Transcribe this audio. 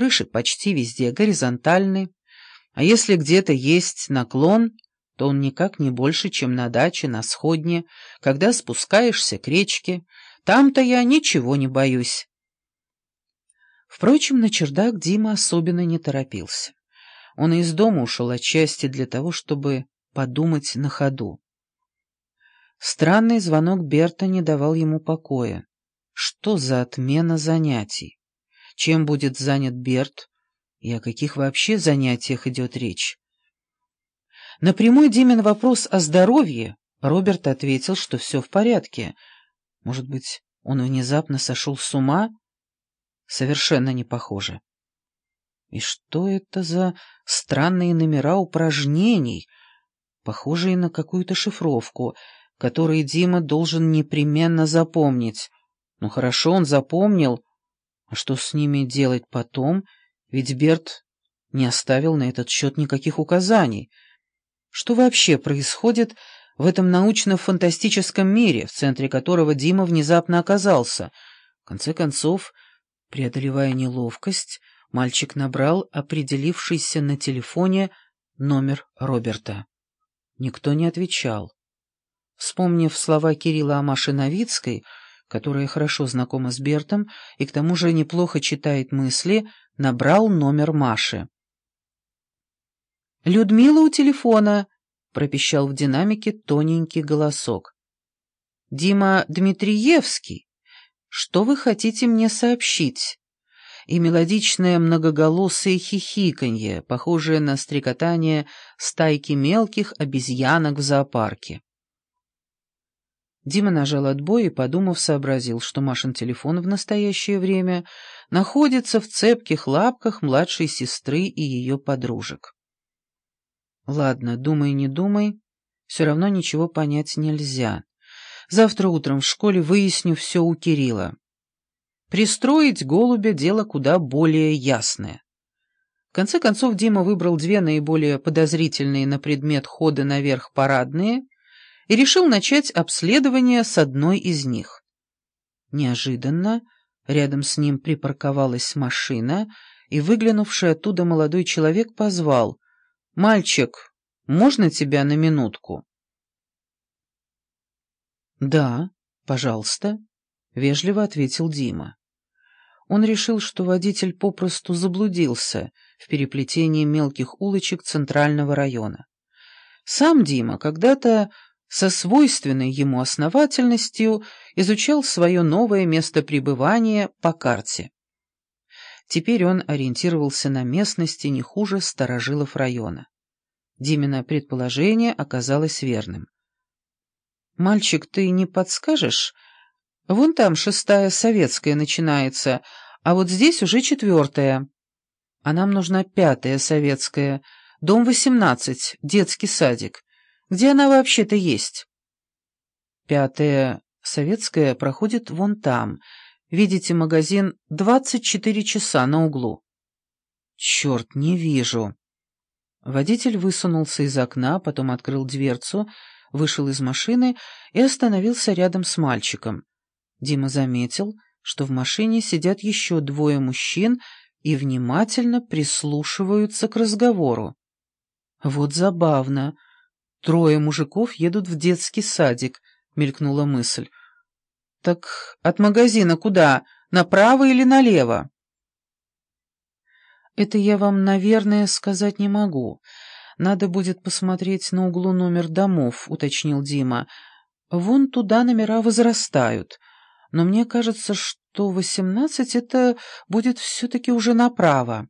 Крыши почти везде горизонтальны, а если где-то есть наклон, то он никак не больше, чем на даче на сходне, когда спускаешься к речке. Там-то я ничего не боюсь. Впрочем, на чердак Дима особенно не торопился. Он из дома ушел отчасти для того, чтобы подумать на ходу. Странный звонок Берта не давал ему покоя. Что за отмена занятий? Чем будет занят Берт? И о каких вообще занятиях идет речь? На прямой Димин вопрос о здоровье Роберт ответил, что все в порядке. Может быть, он внезапно сошел с ума? Совершенно не похоже. И что это за странные номера упражнений, похожие на какую-то шифровку — которые Дима должен непременно запомнить. Ну хорошо, он запомнил. А что с ними делать потом? Ведь Берт не оставил на этот счет никаких указаний. Что вообще происходит в этом научно-фантастическом мире, в центре которого Дима внезапно оказался? В конце концов, преодолевая неловкость, мальчик набрал определившийся на телефоне номер Роберта. Никто не отвечал. Вспомнив слова Кирилла о Маше Новицкой, которая хорошо знакома с Бертом и к тому же неплохо читает мысли, набрал номер Маши. «Людмила у телефона», — пропищал в динамике тоненький голосок. «Дима Дмитриевский, что вы хотите мне сообщить?» И мелодичное многоголосое хихиканье, похожее на стрекотание стайки мелких обезьянок в зоопарке. Дима нажал отбой и, подумав, сообразил, что Машин телефон в настоящее время находится в цепких лапках младшей сестры и ее подружек. Ладно, думай, не думай, все равно ничего понять нельзя. Завтра утром в школе выясню все у Кирилла. Пристроить голубя — дело куда более ясное. В конце концов Дима выбрал две наиболее подозрительные на предмет хода наверх парадные — и решил начать обследование с одной из них. Неожиданно рядом с ним припарковалась машина, и выглянувший оттуда молодой человек позвал «Мальчик, можно тебя на минутку?» «Да, пожалуйста», — вежливо ответил Дима. Он решил, что водитель попросту заблудился в переплетении мелких улочек центрального района. Сам Дима когда-то со свойственной ему основательностью изучал свое новое место пребывания по карте. Теперь он ориентировался на местности не хуже старожилов района. Димина предположение оказалось верным. «Мальчик, ты не подскажешь? Вон там шестая советская начинается, а вот здесь уже четвертая. А нам нужна пятая советская, дом восемнадцать, детский садик. Где она вообще-то есть? Пятая советская проходит вон там. Видите магазин «Двадцать четыре часа» на углу. Черт, не вижу. Водитель высунулся из окна, потом открыл дверцу, вышел из машины и остановился рядом с мальчиком. Дима заметил, что в машине сидят еще двое мужчин и внимательно прислушиваются к разговору. Вот забавно. Трое мужиков едут в детский садик, мелькнула мысль. Так от магазина куда? Направо или налево? Это я вам, наверное, сказать не могу. Надо будет посмотреть на углу номер домов, уточнил Дима. Вон туда номера возрастают. Но мне кажется, что восемнадцать это будет все-таки уже направо.